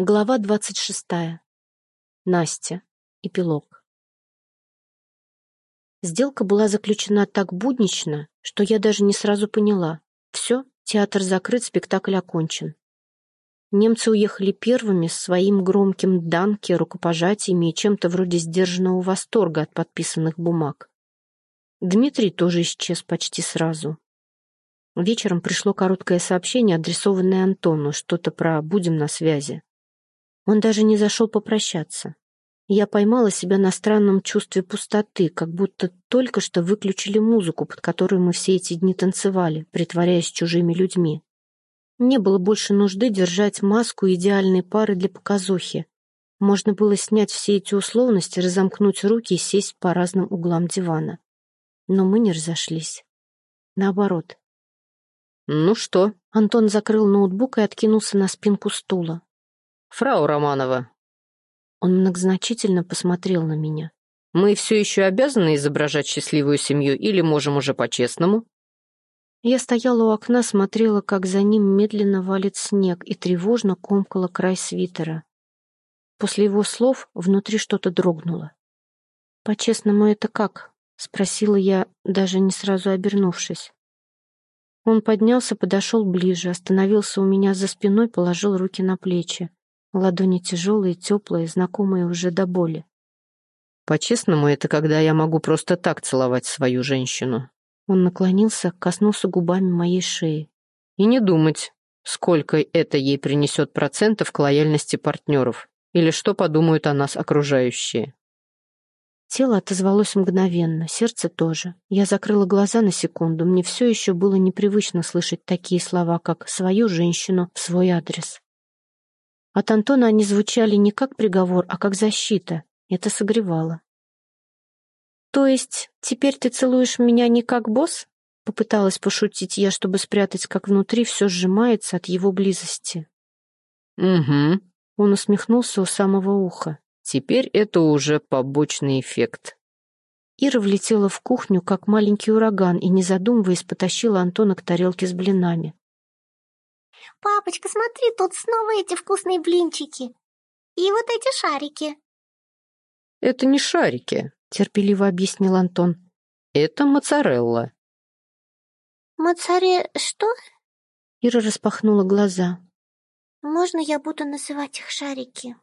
Глава двадцать шестая. Настя. Эпилог. Сделка была заключена так буднично, что я даже не сразу поняла. Все, театр закрыт, спектакль окончен. Немцы уехали первыми с своим громким данки, рукопожатиями и чем-то вроде сдержанного восторга от подписанных бумаг. Дмитрий тоже исчез почти сразу. Вечером пришло короткое сообщение, адресованное Антону, что-то про «будем на связи». Он даже не зашел попрощаться. Я поймала себя на странном чувстве пустоты, как будто только что выключили музыку, под которую мы все эти дни танцевали, притворяясь чужими людьми. Не было больше нужды держать маску идеальной пары для показухи. Можно было снять все эти условности, разомкнуть руки и сесть по разным углам дивана. Но мы не разошлись. Наоборот. «Ну что?» Антон закрыл ноутбук и откинулся на спинку стула. «Фрау Романова». Он многозначительно посмотрел на меня. «Мы все еще обязаны изображать счастливую семью или можем уже по-честному?» Я стояла у окна, смотрела, как за ним медленно валит снег и тревожно комкала край свитера. После его слов внутри что-то дрогнуло. «По-честному, это как?» — спросила я, даже не сразу обернувшись. Он поднялся, подошел ближе, остановился у меня за спиной, положил руки на плечи. Ладони тяжелые, теплые, знакомые уже до боли. «По-честному, это когда я могу просто так целовать свою женщину». Он наклонился, коснулся губами моей шеи. «И не думать, сколько это ей принесет процентов к лояльности партнеров, или что подумают о нас окружающие». Тело отозвалось мгновенно, сердце тоже. Я закрыла глаза на секунду, мне все еще было непривычно слышать такие слова, как «свою женщину» в свой адрес. От Антона они звучали не как приговор, а как защита. Это согревало. «То есть теперь ты целуешь меня не как босс?» Попыталась пошутить я, чтобы спрятать, как внутри все сжимается от его близости. «Угу». Он усмехнулся у самого уха. «Теперь это уже побочный эффект». Ира влетела в кухню, как маленький ураган, и, не задумываясь, потащила Антона к тарелке с блинами. «Папочка, смотри, тут снова эти вкусные блинчики. И вот эти шарики». «Это не шарики», — терпеливо объяснил Антон. «Это моцарелла». «Моцаре... что?» Ира распахнула глаза. «Можно я буду называть их шарики?»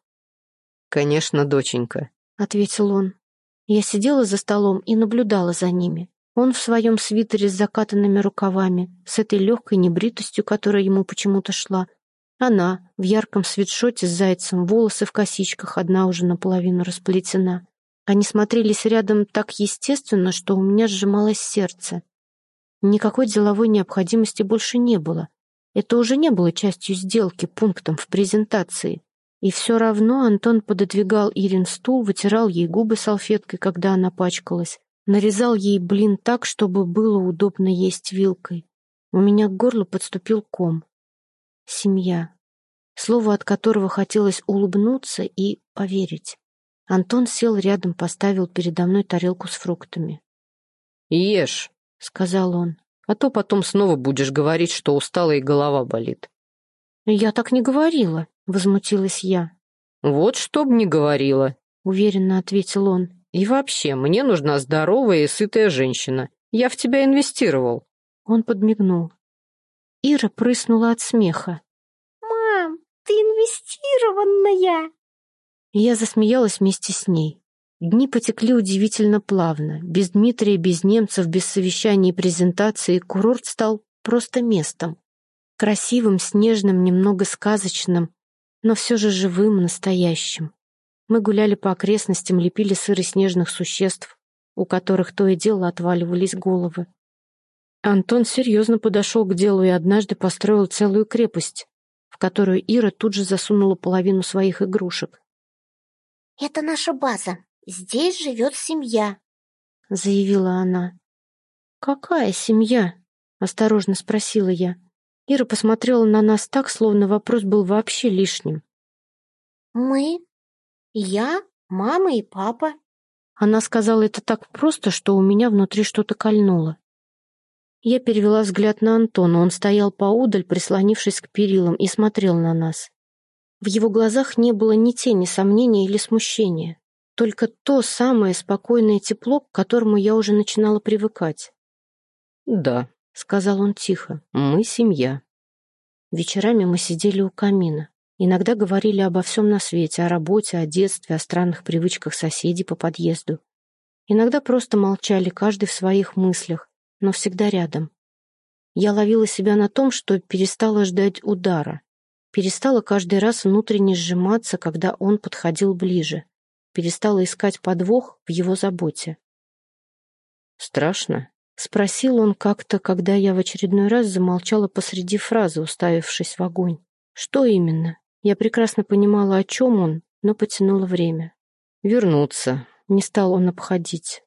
«Конечно, доченька», — ответил он. Я сидела за столом и наблюдала за ними. Он в своем свитере с закатанными рукавами, с этой легкой небритостью, которая ему почему-то шла. Она в ярком свитшоте с зайцем, волосы в косичках, одна уже наполовину расплетена. Они смотрелись рядом так естественно, что у меня сжималось сердце. Никакой деловой необходимости больше не было. Это уже не было частью сделки, пунктом в презентации. И все равно Антон пододвигал Ирин стул, вытирал ей губы салфеткой, когда она пачкалась, Нарезал ей блин так, чтобы было удобно есть вилкой. У меня к горлу подступил ком. Семья. Слово, от которого хотелось улыбнуться и поверить. Антон сел рядом, поставил передо мной тарелку с фруктами. «Ешь», — сказал он, — «а то потом снова будешь говорить, что устала и голова болит». «Я так не говорила», — возмутилась я. «Вот чтоб не говорила», — уверенно ответил он. И вообще, мне нужна здоровая и сытая женщина. Я в тебя инвестировал». Он подмигнул. Ира прыснула от смеха. «Мам, ты инвестированная!» Я засмеялась вместе с ней. Дни потекли удивительно плавно. Без Дмитрия, без немцев, без совещаний и презентации курорт стал просто местом. Красивым, снежным, немного сказочным, но все же живым, настоящим. Мы гуляли по окрестностям, лепили сыры снежных существ, у которых то и дело отваливались головы. Антон серьезно подошел к делу и однажды построил целую крепость, в которую Ира тут же засунула половину своих игрушек. «Это наша база. Здесь живет семья», — заявила она. «Какая семья?» — осторожно спросила я. Ира посмотрела на нас так, словно вопрос был вообще лишним. «Мы я, мама и папа. Она сказала это так просто, что у меня внутри что-то кольнуло. Я перевела взгляд на Антона. Он стоял поудаль, прислонившись к перилам, и смотрел на нас. В его глазах не было ни тени сомнения или смущения, только то самое спокойное тепло, к которому я уже начинала привыкать. «Да», — сказал он тихо, — «мы семья». Вечерами мы сидели у камина. Иногда говорили обо всем на свете, о работе, о детстве, о странных привычках соседей по подъезду. Иногда просто молчали, каждый в своих мыслях, но всегда рядом. Я ловила себя на том, что перестала ждать удара, перестала каждый раз внутренне сжиматься, когда он подходил ближе, перестала искать подвох в его заботе. «Страшно?» — спросил он как-то, когда я в очередной раз замолчала посреди фразы, уставившись в огонь. «Что именно?» Я прекрасно понимала, о чем он, но потянула время. «Вернуться», — не стал он обходить.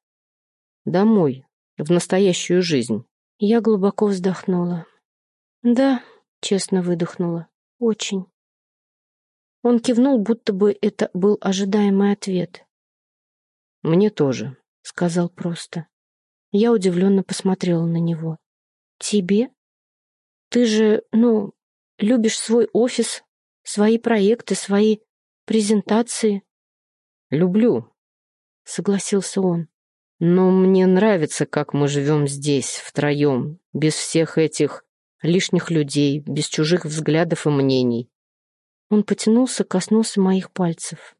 «Домой, в настоящую жизнь». Я глубоко вздохнула. «Да», — честно выдохнула, — «очень». Он кивнул, будто бы это был ожидаемый ответ. «Мне тоже», — сказал просто. Я удивленно посмотрела на него. «Тебе? Ты же, ну, любишь свой офис, свои проекты, свои презентации. «Люблю», — согласился он. «Но мне нравится, как мы живем здесь, втроем, без всех этих лишних людей, без чужих взглядов и мнений». Он потянулся, коснулся моих пальцев.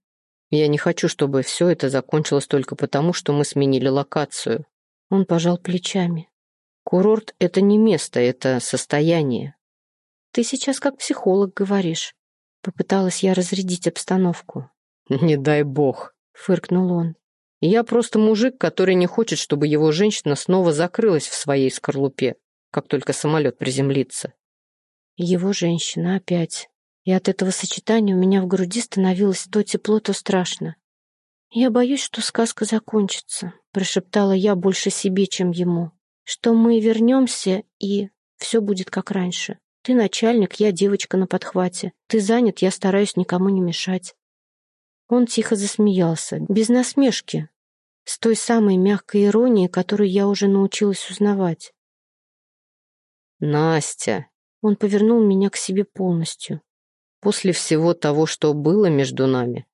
«Я не хочу, чтобы все это закончилось только потому, что мы сменили локацию». Он пожал плечами. «Курорт — это не место, это состояние». «Ты сейчас как психолог говоришь». Попыталась я разрядить обстановку. «Не дай бог», — фыркнул он. «Я просто мужик, который не хочет, чтобы его женщина снова закрылась в своей скорлупе, как только самолет приземлится». Его женщина опять. И от этого сочетания у меня в груди становилось то тепло, то страшно. «Я боюсь, что сказка закончится», — прошептала я больше себе, чем ему. «Что мы вернемся, и все будет как раньше». Ты начальник, я девочка на подхвате. Ты занят, я стараюсь никому не мешать. Он тихо засмеялся, без насмешки, с той самой мягкой иронией, которую я уже научилась узнавать. «Настя!» Он повернул меня к себе полностью. «После всего того, что было между нами,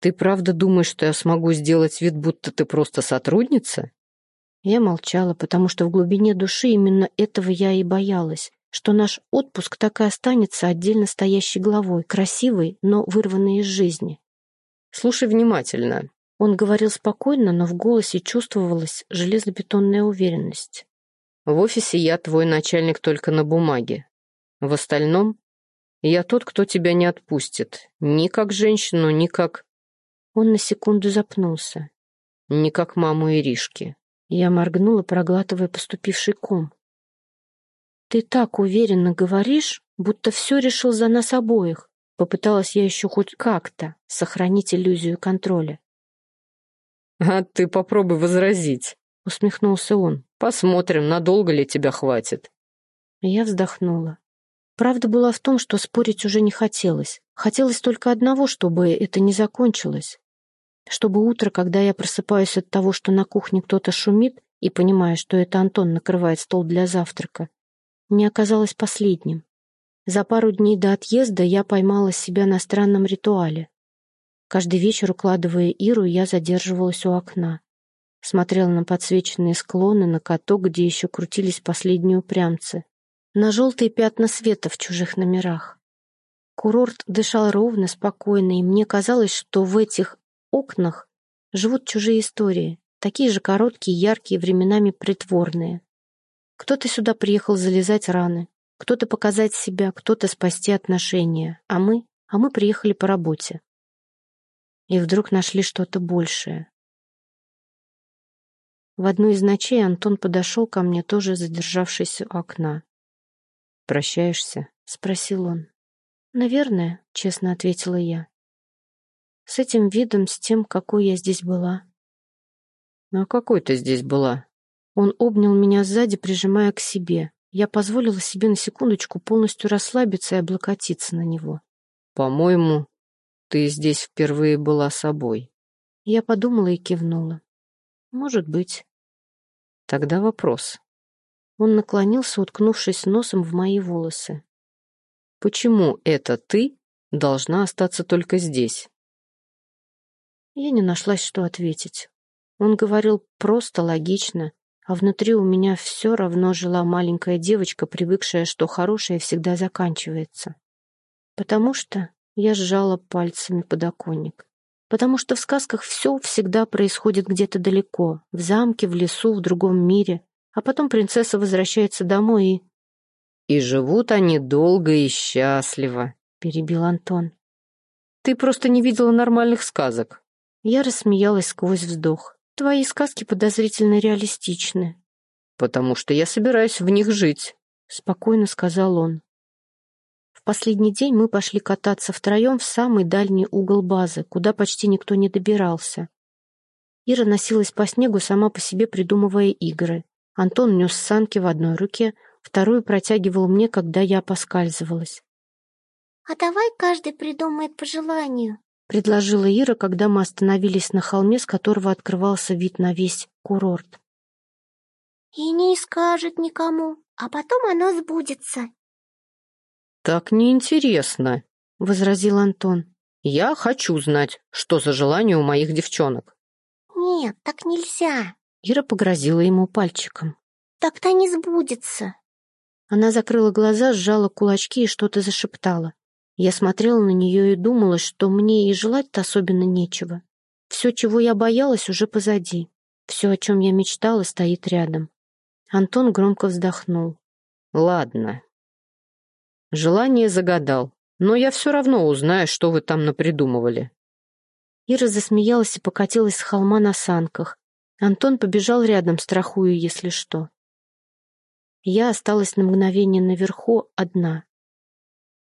ты правда думаешь, что я смогу сделать вид, будто ты просто сотрудница?» Я молчала, потому что в глубине души именно этого я и боялась что наш отпуск так и останется отдельно стоящей главой, красивой, но вырванной из жизни. «Слушай внимательно». Он говорил спокойно, но в голосе чувствовалась железобетонная уверенность. «В офисе я твой начальник только на бумаге. В остальном я тот, кто тебя не отпустит. Ни как женщину, ни как...» Он на секунду запнулся. «Ни как маму Иришки». Я моргнула, проглатывая поступивший ком. «Ты так уверенно говоришь, будто все решил за нас обоих», Попыталась я еще хоть как-то сохранить иллюзию контроля. «А ты попробуй возразить», — усмехнулся он. «Посмотрим, надолго ли тебя хватит». Я вздохнула. Правда была в том, что спорить уже не хотелось. Хотелось только одного, чтобы это не закончилось. Чтобы утро, когда я просыпаюсь от того, что на кухне кто-то шумит, и понимаю, что это Антон накрывает стол для завтрака, не оказалось последним. За пару дней до отъезда я поймала себя на странном ритуале. Каждый вечер, укладывая Иру, я задерживалась у окна. Смотрела на подсвеченные склоны, на каток, где еще крутились последние упрямцы. На желтые пятна света в чужих номерах. Курорт дышал ровно, спокойно, и мне казалось, что в этих окнах живут чужие истории, такие же короткие, яркие, временами притворные. Кто-то сюда приехал залезать раны, кто-то показать себя, кто-то спасти отношения, а мы, а мы приехали по работе. И вдруг нашли что-то большее. В одну из ночей Антон подошел ко мне, тоже задержавшись у окна. «Прощаешься?» — спросил он. «Наверное», — честно ответила я. «С этим видом, с тем, какой я здесь была». «Ну, а какой ты здесь была?» Он обнял меня сзади, прижимая к себе. Я позволила себе на секундочку полностью расслабиться и облокотиться на него. «По-моему, ты здесь впервые была собой». Я подумала и кивнула. «Может быть». «Тогда вопрос». Он наклонился, уткнувшись носом в мои волосы. «Почему это ты должна остаться только здесь. Я не нашлась, что ответить. Он говорил просто, логично, а внутри у меня все равно жила маленькая девочка, привыкшая, что хорошее всегда заканчивается. Потому что я сжала пальцами подоконник. Потому что в сказках все всегда происходит где-то далеко, в замке, в лесу, в другом мире, а потом принцесса возвращается домой и... «И живут они долго и счастливо», — перебил Антон. «Ты просто не видела нормальных сказок». Я рассмеялась сквозь вздох. «Твои сказки подозрительно реалистичны». «Потому что я собираюсь в них жить», — спокойно сказал он. В последний день мы пошли кататься втроем в самый дальний угол базы, куда почти никто не добирался. Ира носилась по снегу, сама по себе придумывая игры. Антон нес санки в одной руке, вторую протягивал мне, когда я поскальзывалась. «А давай каждый придумает по желанию», — предложила Ира, когда мы остановились на холме, с которого открывался вид на весь курорт. «И не скажет никому, а потом оно сбудется». «Так неинтересно», — возразил Антон. «Я хочу знать, что за желание у моих девчонок». «Нет, так нельзя», Ира погрозила ему пальчиком. «Так-то не сбудется». Она закрыла глаза, сжала кулачки и что-то зашептала. Я смотрела на нее и думала, что мне и желать-то особенно нечего. Все, чего я боялась, уже позади. Все, о чем я мечтала, стоит рядом. Антон громко вздохнул. «Ладно. Желание загадал, но я все равно узнаю, что вы там напридумывали». Ира засмеялась и покатилась с холма на санках. Антон побежал рядом, страхуя, если что. Я осталась на мгновение наверху одна.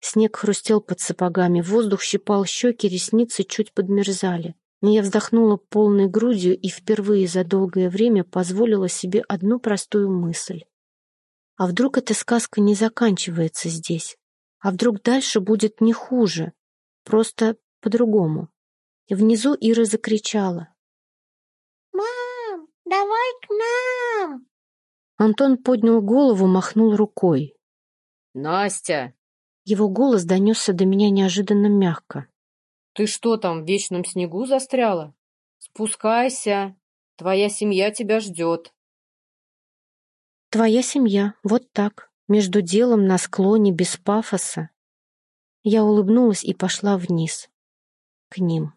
Снег хрустел под сапогами, воздух щипал щеки, ресницы чуть подмерзали. Но я вздохнула полной грудью и впервые за долгое время позволила себе одну простую мысль. А вдруг эта сказка не заканчивается здесь? А вдруг дальше будет не хуже? Просто по-другому. И внизу Ира закричала. Давай к нам!» Антон поднял голову, махнул рукой. «Настя!» Его голос донесся до меня неожиданно мягко. «Ты что там, в вечном снегу застряла? Спускайся, твоя семья тебя ждет». «Твоя семья, вот так, между делом на склоне, без пафоса». Я улыбнулась и пошла вниз, к ним.